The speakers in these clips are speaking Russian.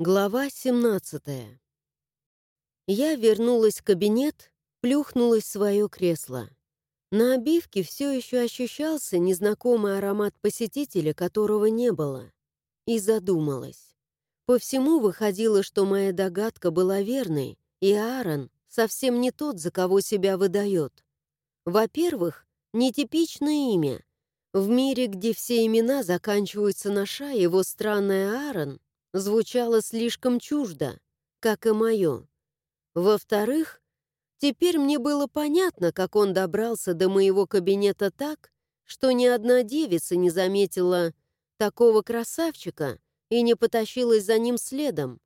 Глава 17 Я вернулась в кабинет, плюхнулась в свое кресло. На обивке все еще ощущался незнакомый аромат посетителя, которого не было. И задумалась. По всему выходило, что моя догадка была верной, и Аарон совсем не тот, за кого себя выдает. Во-первых, нетипичное имя. В мире, где все имена заканчиваются на «ша», его странное Аарон звучало слишком чуждо, как и мое. Во-вторых, теперь мне было понятно, как он добрался до моего кабинета так, что ни одна девица не заметила такого красавчика и не потащилась за ним следом.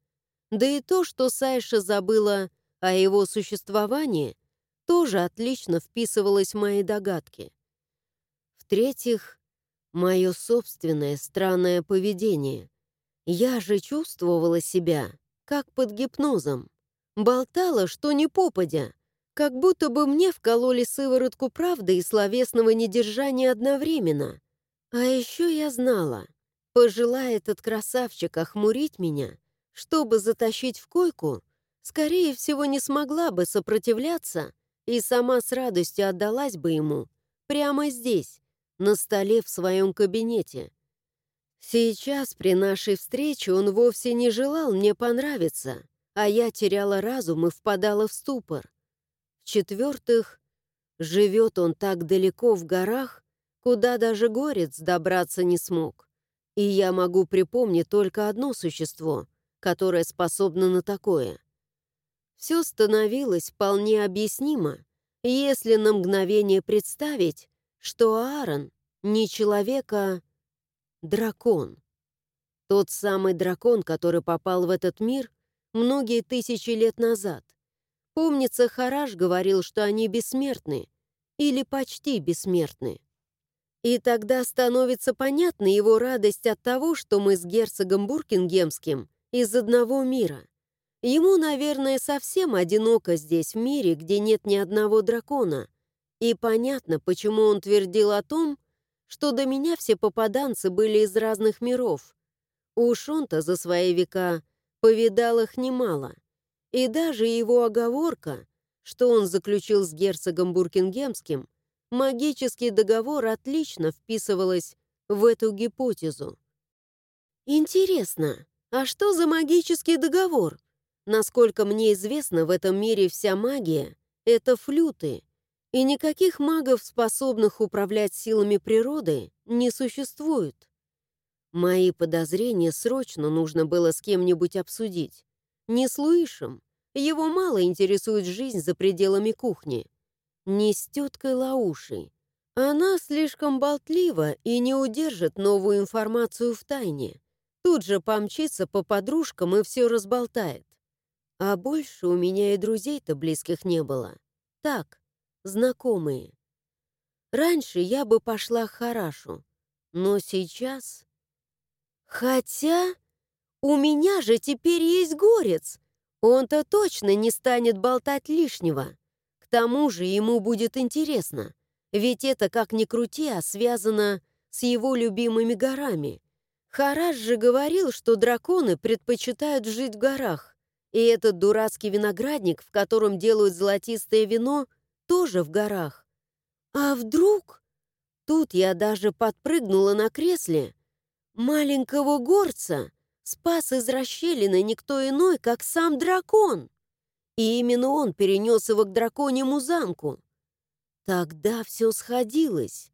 Да и то, что Сайша забыла о его существовании, тоже отлично вписывалось в мои догадки. В-третьих, мое собственное странное поведение — я же чувствовала себя, как под гипнозом. Болтала, что не попадя, как будто бы мне вкололи сыворотку правды и словесного недержания одновременно. А еще я знала, пожелая этот красавчик охмурить меня, чтобы затащить в койку, скорее всего, не смогла бы сопротивляться и сама с радостью отдалась бы ему прямо здесь, на столе в своем кабинете. Сейчас при нашей встрече он вовсе не желал мне понравиться, а я теряла разум и впадала в ступор. В-четвертых, живет он так далеко в горах, куда даже горец добраться не смог. И я могу припомнить только одно существо, которое способно на такое. Все становилось вполне объяснимо, если на мгновение представить, что Аарон не человека, Дракон. Тот самый дракон, который попал в этот мир многие тысячи лет назад. Помнится, Хараш говорил, что они бессмертны. Или почти бессмертны. И тогда становится понятна его радость от того, что мы с герцогом Буркингемским из одного мира. Ему, наверное, совсем одиноко здесь, в мире, где нет ни одного дракона. И понятно, почему он твердил о том, что до меня все попаданцы были из разных миров. Уж он-то за свои века повидал их немало. И даже его оговорка, что он заключил с герцогом Буркингемским, магический договор отлично вписывалась в эту гипотезу. Интересно, а что за магический договор? Насколько мне известно, в этом мире вся магия — это флюты, и никаких магов, способных управлять силами природы, не существует. Мои подозрения срочно нужно было с кем-нибудь обсудить. Не с Луишем. Его мало интересует жизнь за пределами кухни. Не с теткой Лаушей. Она слишком болтлива и не удержит новую информацию в тайне. Тут же помчится по подружкам и все разболтает. А больше у меня и друзей-то близких не было. Так, знакомые. Раньше я бы пошла к Харашу, но сейчас... Хотя у меня же теперь есть горец. Он-то точно не станет болтать лишнего. К тому же ему будет интересно, ведь это, как ни крути, а связано с его любимыми горами. Хараш же говорил, что драконы предпочитают жить в горах, и этот дурацкий виноградник, в котором делают золотистое вино — тоже в горах. А вдруг? Тут я даже подпрыгнула на кресле. Маленького горца спас из расщелины никто иной, как сам дракон. И именно он перенес его к драконьему замку. Тогда все сходилось.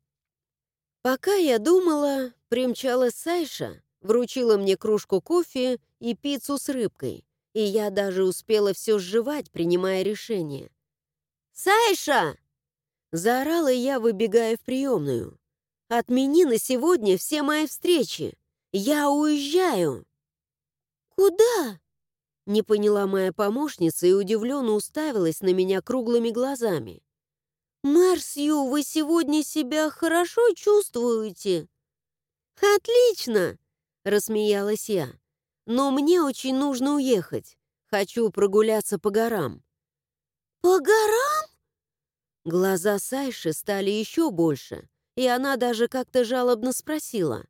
Пока я думала, примчалась Сайша, вручила мне кружку кофе и пиццу с рыбкой, и я даже успела все сживать, принимая решение. «Сайша!» Заорала я, выбегая в приемную. «Отмени на сегодня все мои встречи! Я уезжаю!» «Куда?» Не поняла моя помощница и удивленно уставилась на меня круглыми глазами. «Мэр Сью, вы сегодня себя хорошо чувствуете?» «Отлично!» — рассмеялась я. «Но мне очень нужно уехать. Хочу прогуляться по горам». «По горам?» Глаза Сайши стали еще больше, и она даже как-то жалобно спросила.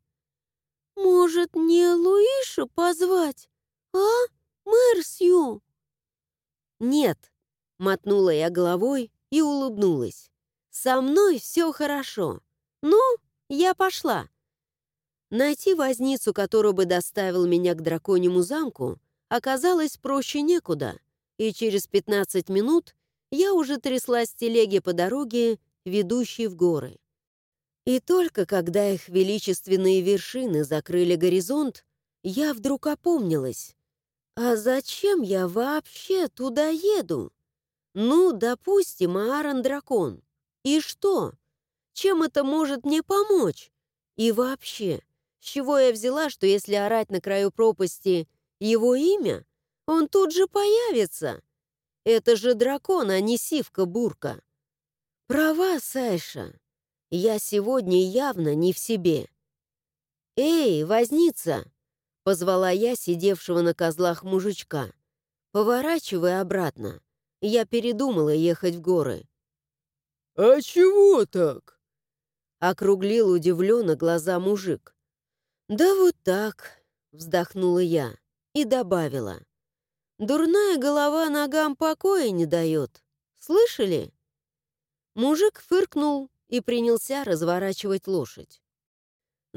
«Может, не Луиша позвать? «А, мэр Сью?» «Нет», — мотнула я головой и улыбнулась. «Со мной все хорошо. Ну, я пошла». Найти возницу, который бы доставил меня к драконьему замку, оказалось проще некуда, и через 15 минут я уже тряслась в телеге по дороге, ведущей в горы. И только когда их величественные вершины закрыли горизонт, я вдруг опомнилась. А зачем я вообще туда еду? Ну, допустим, Аарон дракон. И что? Чем это может мне помочь? И вообще, с чего я взяла, что если орать на краю пропасти его имя, он тут же появится? Это же дракон, а не сивка-бурка. Права, Сайша. Я сегодня явно не в себе. «Эй, возница!» — позвала я сидевшего на козлах мужичка. «Поворачивай обратно. Я передумала ехать в горы». «А чего так?» — округлил удивленно глаза мужик. «Да вот так», — вздохнула я и добавила. «Дурная голова ногам покоя не дает. Слышали?» Мужик фыркнул и принялся разворачивать лошадь.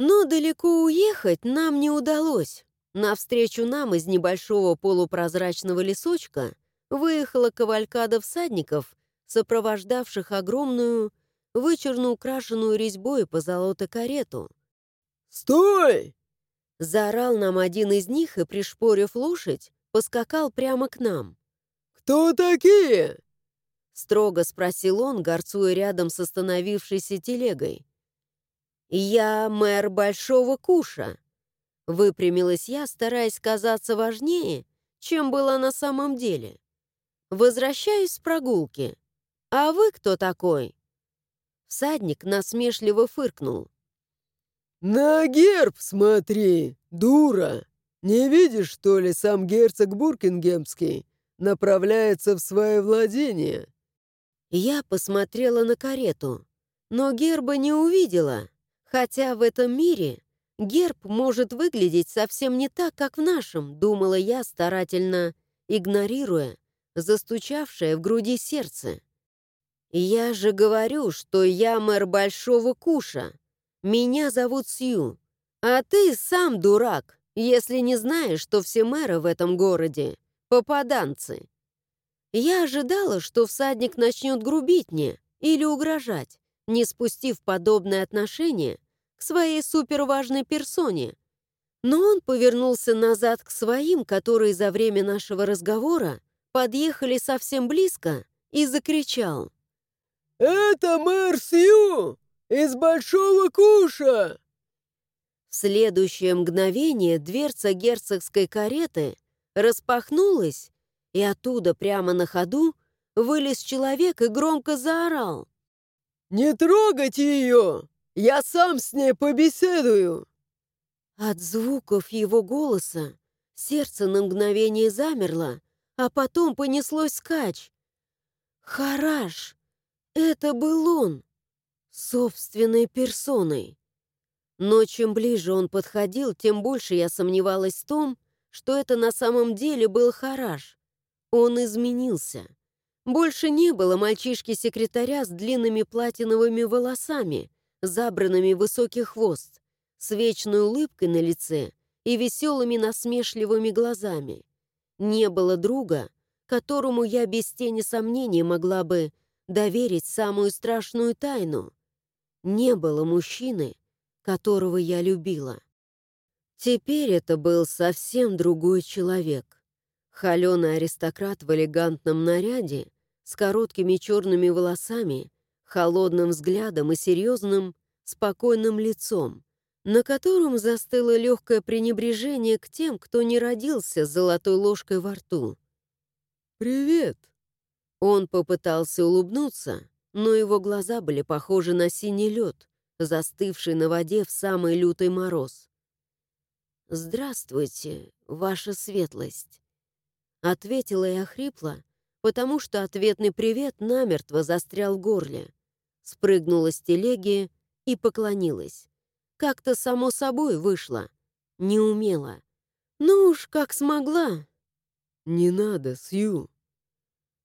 Но далеко уехать нам не удалось. Навстречу нам из небольшого полупрозрачного лесочка выехала кавалькада всадников, сопровождавших огромную, вычурно украшенную резьбой по золотой карету. «Стой!» Заорал нам один из них и, пришпорив лошадь, поскакал прямо к нам. «Кто такие?» Строго спросил он, горцуя рядом с остановившейся телегой. «Я мэр Большого Куша», — выпрямилась я, стараясь казаться важнее, чем была на самом деле. «Возвращаюсь с прогулки. А вы кто такой?» Всадник насмешливо фыркнул. «На герб смотри, дура! Не видишь, что ли, сам герцог Буркингемский направляется в свое владение?» Я посмотрела на карету, но герба не увидела, хотя в этом мире герб может выглядеть совсем не так, как в нашем, думала я, старательно игнорируя застучавшее в груди сердце. «Я же говорю, что я мэр Большого Куша. Меня зовут Сью. А ты сам дурак, если не знаешь, что все мэры в этом городе — попаданцы. Я ожидала, что всадник начнет грубить мне или угрожать, не спустив подобное отношение к своей суперважной персоне. Но он повернулся назад к своим, которые за время нашего разговора подъехали совсем близко, и закричал. «Это мэр Сью из Большого Куша!» В следующее мгновение дверца герцогской кареты распахнулась, и оттуда прямо на ходу вылез человек и громко заорал. «Не трогайте ее! Я сам с ней побеседую!» От звуков его голоса сердце на мгновение замерло, а потом понеслось скач. «Хараш! Это был он! Собственной персоной!» Но чем ближе он подходил, тем больше я сомневалась в том, что это на самом деле был Хараш. Он изменился. Больше не было мальчишки-секретаря с длинными платиновыми волосами, забранными в высокий хвост, с вечной улыбкой на лице и веселыми насмешливыми глазами. Не было друга, которому я без тени сомнений могла бы доверить самую страшную тайну. Не было мужчины, которого я любила. Теперь это был совсем другой человек. Холеный аристократ в элегантном наряде, с короткими черными волосами, холодным взглядом и серьезным, спокойным лицом, на котором застыло легкое пренебрежение к тем, кто не родился с золотой ложкой во рту. «Привет!» Он попытался улыбнуться, но его глаза были похожи на синий лед, застывший на воде в самый лютый мороз. «Здравствуйте, ваша светлость!» Ответила я хрипло, потому что ответный привет намертво застрял в горле. Спрыгнула с телеги и поклонилась. Как-то само собой вышло. Не умела. Ну уж как смогла. Не надо, Сью.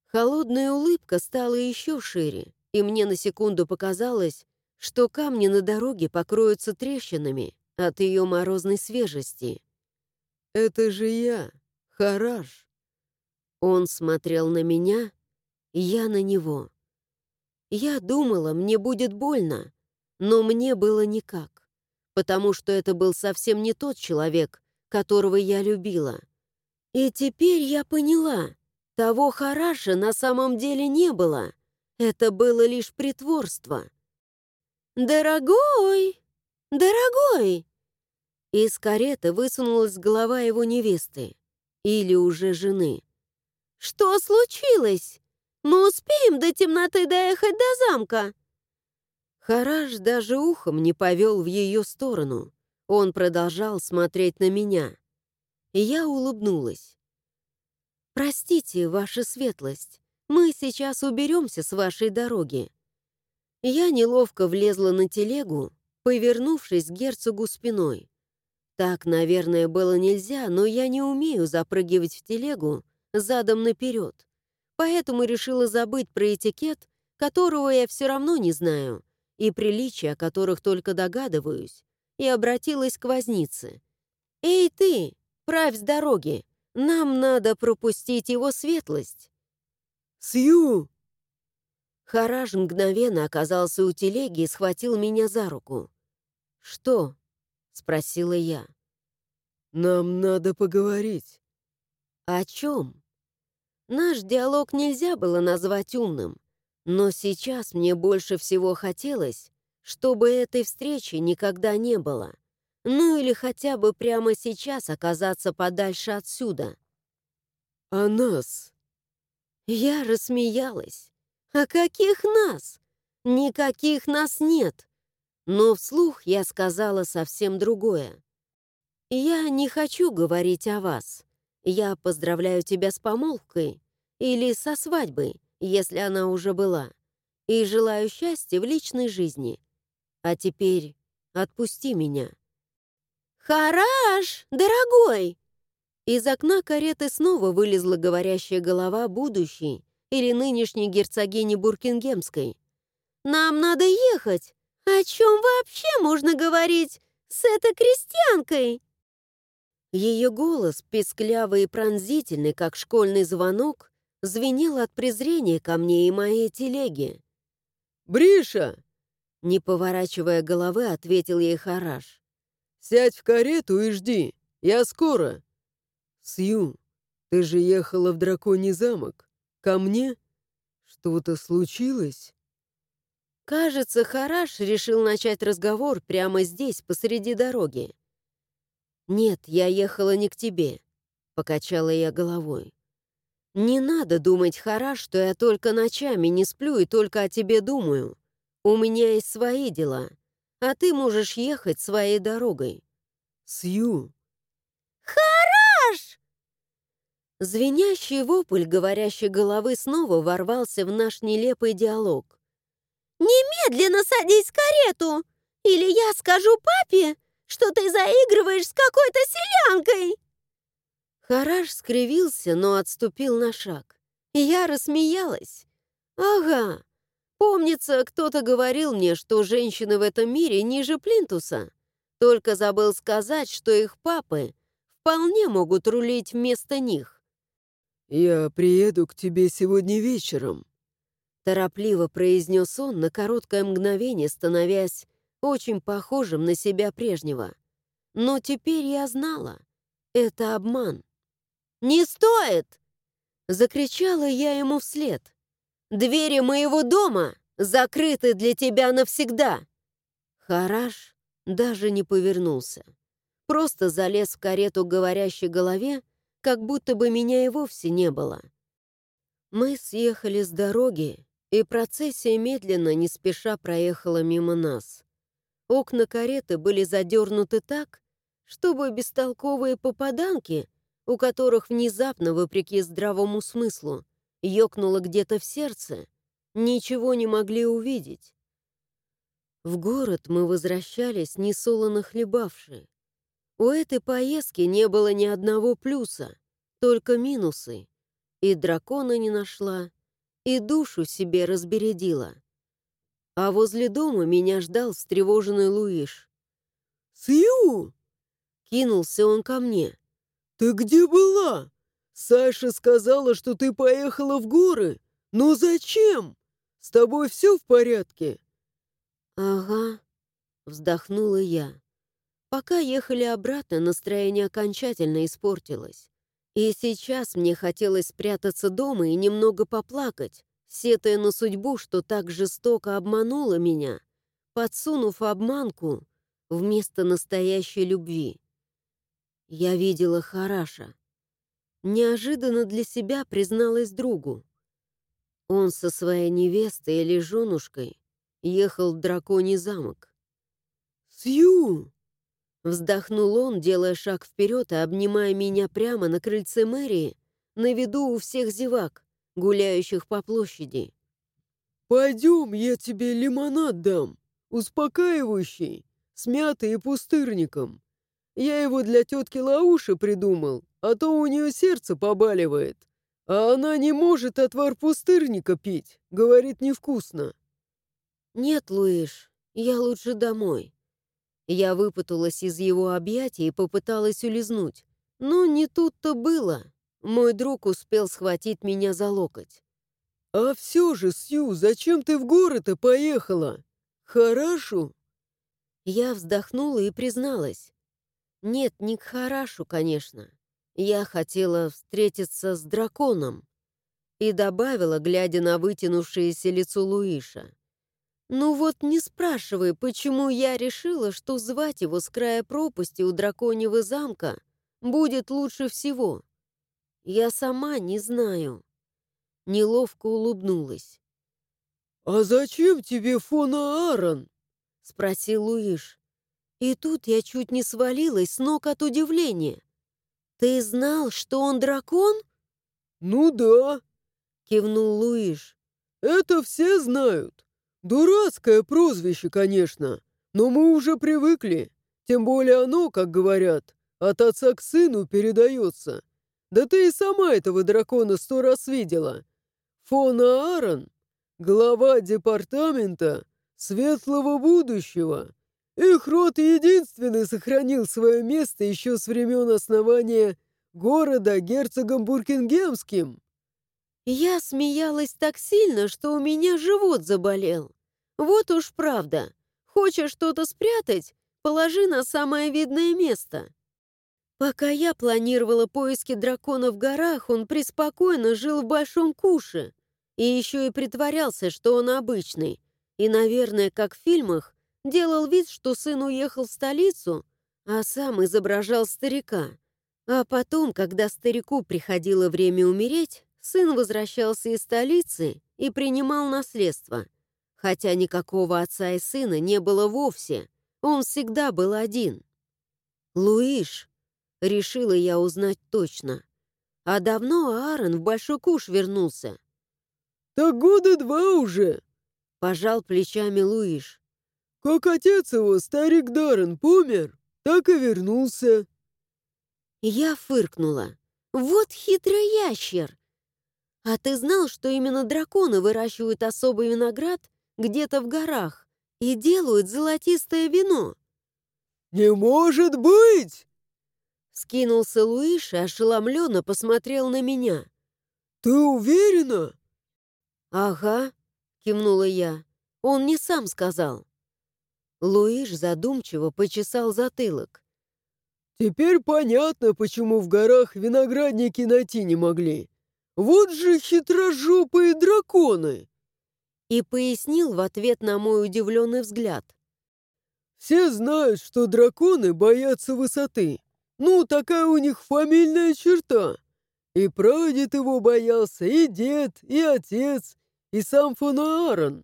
Холодная улыбка стала еще шире, и мне на секунду показалось, что камни на дороге покроются трещинами от ее морозной свежести. Это же я, Хараш. Он смотрел на меня, я на него. Я думала, мне будет больно, но мне было никак, потому что это был совсем не тот человек, которого я любила. И теперь я поняла, того Хараша на самом деле не было. Это было лишь притворство. «Дорогой! Дорогой!» Из кареты высунулась голова его невесты, или уже жены. «Что случилось? Мы успеем до темноты доехать до замка?» Хараш даже ухом не повел в ее сторону. Он продолжал смотреть на меня. Я улыбнулась. «Простите, ваша светлость, мы сейчас уберемся с вашей дороги». Я неловко влезла на телегу, повернувшись к герцогу спиной. Так, наверное, было нельзя, но я не умею запрыгивать в телегу задом наперед. Поэтому решила забыть про этикет, которого я все равно не знаю, и приличия, о которых только догадываюсь, и обратилась к вознице. «Эй ты, правь с дороги! Нам надо пропустить его светлость!» «Сью!» Хараж мгновенно оказался у телеги и схватил меня за руку. «Что?» — спросила я. «Нам надо поговорить». «О чем?» Наш диалог нельзя было назвать умным, но сейчас мне больше всего хотелось, чтобы этой встречи никогда не было. Ну или хотя бы прямо сейчас оказаться подальше отсюда. «А нас?» Я рассмеялась. «А каких нас? Никаких нас нет!» Но вслух я сказала совсем другое. «Я не хочу говорить о вас. Я поздравляю тебя с помолвкой или со свадьбой, если она уже была, и желаю счастья в личной жизни. А теперь отпусти меня». «Хараш, дорогой!» Из окна кареты снова вылезла говорящая голова будущей или нынешней герцогини Буркингемской. «Нам надо ехать! О чем вообще можно говорить с этой крестьянкой?» Ее голос, песклявый и пронзительный, как школьный звонок, звенел от презрения ко мне и моей телеге. «Бриша!» Не поворачивая головы, ответил ей Хараш. Сядь в карету и жди. Я скоро. Сью, ты же ехала в драконий замок. Ко мне? Что-то случилось? Кажется, Хараш решил начать разговор прямо здесь, посреди дороги. «Нет, я ехала не к тебе», — покачала я головой. «Не надо думать, Хараш, что я только ночами не сплю и только о тебе думаю. У меня есть свои дела а ты можешь ехать своей дорогой. Сью. Хараш! Звенящий вопль говорящей головы снова ворвался в наш нелепый диалог. «Немедленно садись в карету! Или я скажу папе, что ты заигрываешь с какой-то селянкой!» Хараш скривился, но отступил на шаг. Я рассмеялась. «Ага, Помнится, кто-то говорил мне, что женщины в этом мире ниже плинтуса. Только забыл сказать, что их папы вполне могут рулить вместо них. «Я приеду к тебе сегодня вечером», — торопливо произнес он на короткое мгновение, становясь очень похожим на себя прежнего. Но теперь я знала. Это обман. «Не стоит!» — закричала я ему вслед. Двери моего дома закрыты для тебя навсегда!» Хараш даже не повернулся. Просто залез в карету говорящей голове, как будто бы меня и вовсе не было. Мы съехали с дороги, и процессия медленно, не спеша проехала мимо нас. Окна кареты были задернуты так, чтобы бестолковые попаданки, у которых внезапно, вопреки здравому смыслу, ёкнуло где-то в сердце, ничего не могли увидеть. В город мы возвращались, несолоно хлебавшие. У этой поездки не было ни одного плюса, только минусы. И дракона не нашла, и душу себе разбередила. А возле дома меня ждал встревоженный Луиш. «Сью!» — кинулся он ко мне. «Ты где была? Саша сказала, что ты поехала в горы. Но зачем? С тобой все в порядке?» «Ага», — вздохнула я. Пока ехали обратно, настроение окончательно испортилось. И сейчас мне хотелось спрятаться дома и немного поплакать, сетая на судьбу, что так жестоко обманула меня, подсунув обманку вместо настоящей любви. Я видела Хараша. Неожиданно для себя призналась другу. Он со своей невестой или женушкой ехал в драконий замок. «Сью!» Вздохнул он, делая шаг вперед и обнимая меня прямо на крыльце мэрии, на виду у всех зевак, гуляющих по площади. «Пойдем, я тебе лимонад дам, успокаивающий, с мятой и пустырником. Я его для тетки Лауши придумал, а то у нее сердце побаливает. А она не может отвар пустырника пить, говорит, невкусно». «Нет, Луиш, я лучше домой», я выпуталась из его объятий и попыталась улизнуть. Но не тут-то было. Мой друг успел схватить меня за локоть. «А все же, Сью, зачем ты в город-то поехала? Хорошо?» Я вздохнула и призналась. «Нет, не к Харашу, конечно. Я хотела встретиться с драконом». И добавила, глядя на вытянувшееся лицо Луиша. Ну вот не спрашивай, почему я решила, что звать его с края пропасти у драконьего замка будет лучше всего. Я сама не знаю. Неловко улыбнулась. «А зачем тебе фона Аарон?» — спросил Луиш. И тут я чуть не свалилась с ног от удивления. «Ты знал, что он дракон?» «Ну да», — кивнул Луиш. «Это все знают. Дурацкое прозвище, конечно, но мы уже привыкли. Тем более оно, как говорят, от отца к сыну передается. Да ты и сама этого дракона сто раз видела. Фона Аарон, глава департамента светлого будущего. Их род единственный сохранил свое место еще с времен основания города герцогом Буркингемским. Я смеялась так сильно, что у меня живот заболел. Вот уж правда. Хочешь что-то спрятать? Положи на самое видное место. Пока я планировала поиски дракона в горах, он преспокойно жил в Большом Куше. И еще и притворялся, что он обычный. И, наверное, как в фильмах, делал вид, что сын уехал в столицу, а сам изображал старика. А потом, когда старику приходило время умереть, Сын возвращался из столицы и принимал наследство. Хотя никакого отца и сына не было вовсе, он всегда был один. «Луиш», — решила я узнать точно. А давно Аарон в Большой Куш вернулся. «Так года два уже», — пожал плечами Луиш. «Как отец его, старик Даррен, помер, так и вернулся». Я фыркнула. «Вот хитрый ящер! «А ты знал, что именно драконы выращивают особый виноград где-то в горах и делают золотистое вино?» «Не может быть!» Скинулся Луиш и ошеломленно посмотрел на меня. «Ты уверена?» «Ага», — кивнула я. «Он не сам сказал». Луиш задумчиво почесал затылок. «Теперь понятно, почему в горах виноградники найти не могли. Вот же хитрожопые драконы!» И пояснил в ответ на мой удивленный взгляд. «Все знают, что драконы боятся высоты. Ну, такая у них фамильная черта. И прадед его боялся, и дед, и отец, и сам фон Аарон.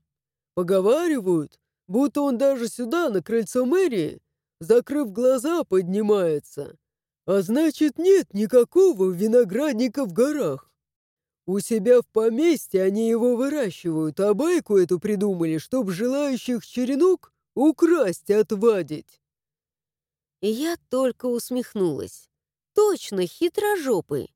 Поговаривают, будто он даже сюда, на крыльцо мэрии, закрыв глаза, поднимается. А значит, нет никакого виноградника в горах. У себя в поместье они его выращивают, а байку эту придумали, чтоб желающих черенок украсть отвадить. Я только усмехнулась. Точно, хитрожопый.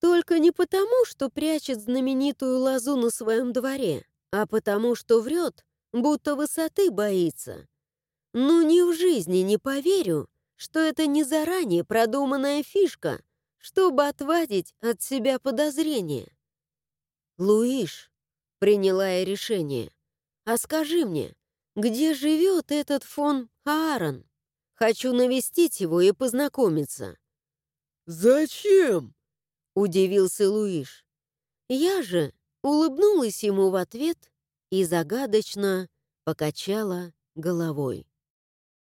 Только не потому, что прячет знаменитую лозу на своем дворе, а потому, что врет, будто высоты боится. Ну, ни в жизни не поверю, что это не заранее продуманная фишка, чтобы отвадить от себя подозрения. «Луиш», — приняла я решение, — «а скажи мне, где живет этот фон Аарон? Хочу навестить его и познакомиться». «Зачем?» — удивился Луиш. Я же улыбнулась ему в ответ и загадочно покачала головой.